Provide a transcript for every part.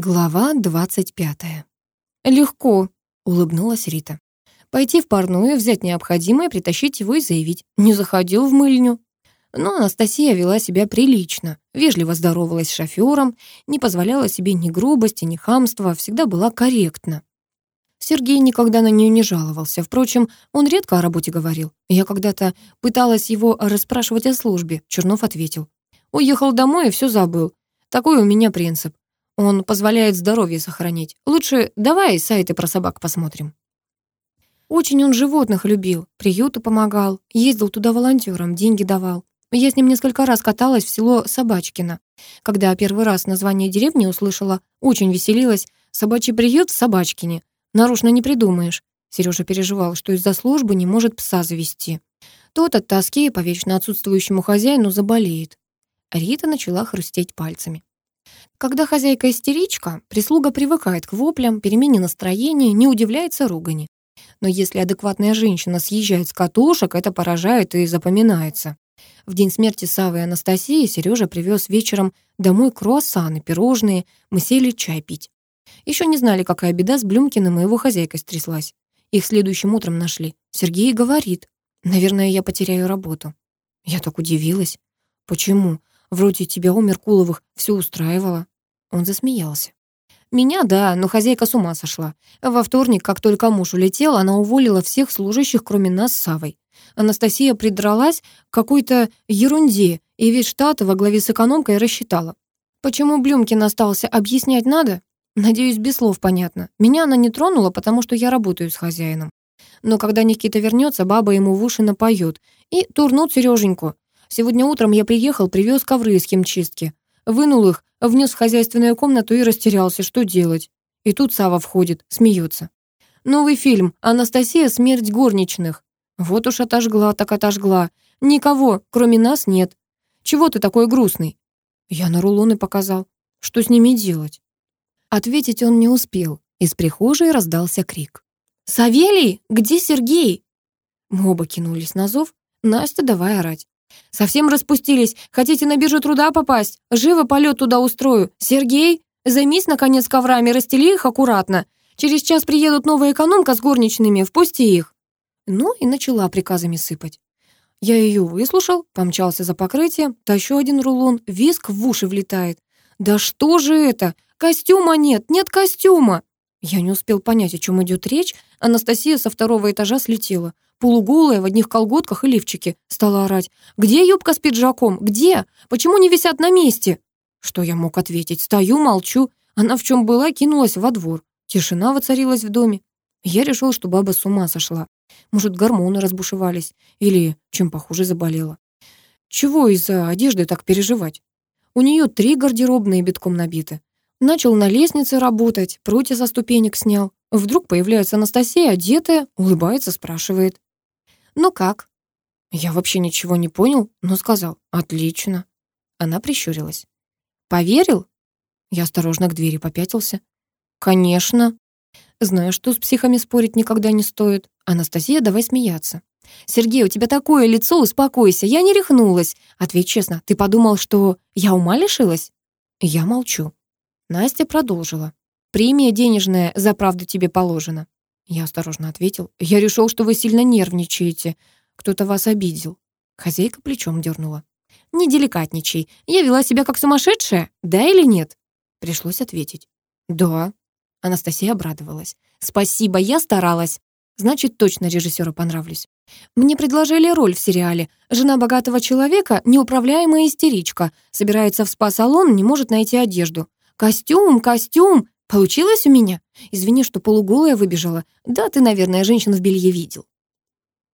Глава 25. «Легко», — улыбнулась Рита. «Пойти в парную, взять необходимое, притащить его и заявить. Не заходил в мыльню». Но Анастасия вела себя прилично, вежливо здоровалась с шофером, не позволяла себе ни грубости, ни хамства, всегда была корректна. Сергей никогда на нее не жаловался. Впрочем, он редко о работе говорил. Я когда-то пыталась его расспрашивать о службе. Чернов ответил. «Уехал домой и все забыл. Такой у меня принцип. Он позволяет здоровье сохранить. Лучше давай сайты про собак посмотрим. Очень он животных любил, приюты помогал, ездил туда волонтером, деньги давал. Я с ним несколько раз каталась в село Собачкино. Когда первый раз название деревни услышала, очень веселилась. «Собачий приют в Собачкине». Нарочно не придумаешь. Сережа переживал, что из-за службы не может пса завести. Тот от тоски по вечно отсутствующему хозяину заболеет. Рита начала хрустеть пальцами. Когда хозяйка истеричка, прислуга привыкает к воплям, перемене настроения, не удивляется ругани. Но если адекватная женщина съезжает с катушек, это поражает и запоминается. В день смерти Савы и Анастасии Сережа привез вечером домой круассаны, пирожные, мы сели чай пить. Еще не знали, какая беда с Блюмкиным и его хозяйкой стряслась. Их следующим утром нашли. Сергей говорит, «Наверное, я потеряю работу». Я так удивилась. Почему? Вроде тебя у Меркуловых все устраивало». Он засмеялся. «Меня, да, но хозяйка с ума сошла. Во вторник, как только муж улетел, она уволила всех служащих, кроме нас с Савой. Анастасия придралась к какой-то ерунде, и весь штат во главе с экономкой рассчитала. Почему Блюмкин остался, объяснять надо? Надеюсь, без слов понятно. Меня она не тронула, потому что я работаю с хозяином. Но когда Никита вернется, баба ему в уши напоет. И турнут Сереженьку. Сегодня утром я приехал, привез ковры из химчистки. Вынул их, внес в хозяйственную комнату и растерялся, что делать. И тут Сава входит, смеется. Новый фильм «Анастасия. Смерть горничных». Вот уж отожгла, так отожгла. Никого, кроме нас, нет. Чего ты такой грустный? Я на рулоны показал. Что с ними делать? Ответить он не успел. Из прихожей раздался крик. «Савелий, где Сергей?» Мы оба кинулись на зов, Настя давай орать. «Совсем распустились. Хотите на биржу труда попасть? Живо полет туда устрою. Сергей, займись, наконец, коврами, расстели их аккуратно. Через час приедут новая экономка с горничными, впусти их». Ну и начала приказами сыпать. Я ее выслушал, помчался за покрытие. тащу один рулон, виск в уши влетает. «Да что же это? Костюма нет, нет костюма!» Я не успел понять, о чем идет речь. Анастасия со второго этажа слетела полуголая, в одних колготках и лифчике, стала орать. «Где юбка с пиджаком? Где? Почему не висят на месте?» Что я мог ответить? Стою, молчу. Она в чем была, кинулась во двор. Тишина воцарилась в доме. Я решил, что баба с ума сошла. Может, гормоны разбушевались или, чем похуже, заболела. Чего из-за одежды так переживать? У нее три гардеробные битком набиты. Начал на лестнице работать, прутья со ступенек снял. Вдруг появляется Анастасия, одетая, улыбается, спрашивает. «Ну как?» Я вообще ничего не понял, но сказал «Отлично». Она прищурилась. «Поверил?» Я осторожно к двери попятился. «Конечно». Знаю, что с психами спорить никогда не стоит. Анастасия, давай смеяться. «Сергей, у тебя такое лицо, успокойся, я не рехнулась. Ответь честно, ты подумал, что я ума лишилась?» Я молчу. Настя продолжила. «Премия денежная за правду тебе положена». Я осторожно ответил. «Я решил, что вы сильно нервничаете. Кто-то вас обидел». Хозяйка плечом дернула. «Не деликатничай. Я вела себя как сумасшедшая, да или нет?» Пришлось ответить. «Да». Анастасия обрадовалась. «Спасибо, я старалась. Значит, точно режиссеру понравлюсь. Мне предложили роль в сериале. Жена богатого человека, неуправляемая истеричка, собирается в спа-салон, не может найти одежду. Костюм, костюм! Получилось у меня? Извини, что полуголая выбежала. Да, ты, наверное, женщин в белье видел».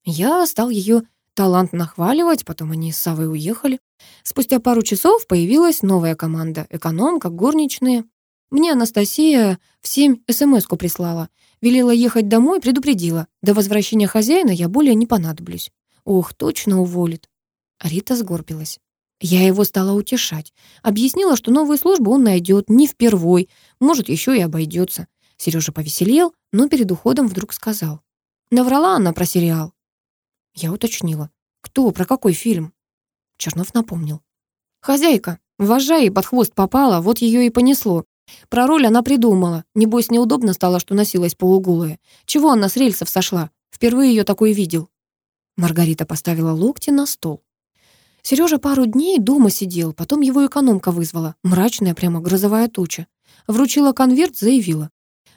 Я стал ее талант нахваливать, потом они с Савой уехали. Спустя пару часов появилась новая команда, экономка, горничные. Мне Анастасия в семь смс-ку прислала. Велела ехать домой, предупредила. До возвращения хозяина я более не понадоблюсь. Ох, точно уволит. Рита сгорбилась. Я его стала утешать. Объяснила, что новую службу он найдет не впервой, может, еще и обойдется. Сережа повеселел, но перед уходом вдруг сказал. Наврала она про сериал. Я уточнила. Кто, про какой фильм? Чернов напомнил. Хозяйка, вожа и под хвост попала, вот ее и понесло. Про роль она придумала. Небось, неудобно стало, что носилась полуголая. Чего она с рельсов сошла? Впервые ее такой видел. Маргарита поставила локти на стол. Сережа пару дней дома сидел, потом его экономка вызвала, мрачная прямо грозовая туча. Вручила конверт, заявила.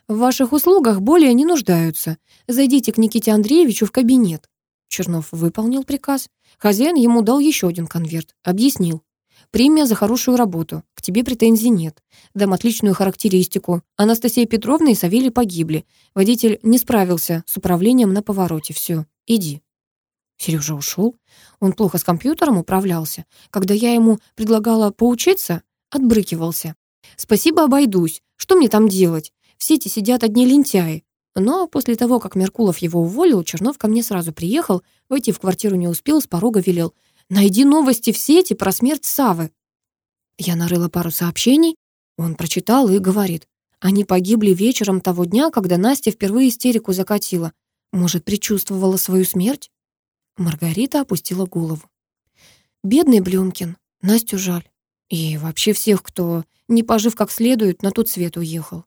«В ваших услугах более не нуждаются. Зайдите к Никите Андреевичу в кабинет». Чернов выполнил приказ. Хозяин ему дал еще один конверт. Объяснил. «Премия за хорошую работу. К тебе претензий нет. Дам отличную характеристику. Анастасия Петровна и Савелий погибли. Водитель не справился с управлением на повороте. Все, иди». Серёжа ушёл. Он плохо с компьютером управлялся. Когда я ему предлагала поучиться, отбрыкивался. «Спасибо, обойдусь. Что мне там делать? В сети сидят одни лентяи». Но после того, как Меркулов его уволил, Чернов ко мне сразу приехал, войти в квартиру не успел, с порога велел. «Найди новости в сети про смерть Савы». Я нарыла пару сообщений, он прочитал и говорит. Они погибли вечером того дня, когда Настя впервые истерику закатила. Может, предчувствовала свою смерть? Маргарита опустила голову. «Бедный Блюмкин. Настю жаль. И вообще всех, кто, не пожив как следует, на тот свет уехал.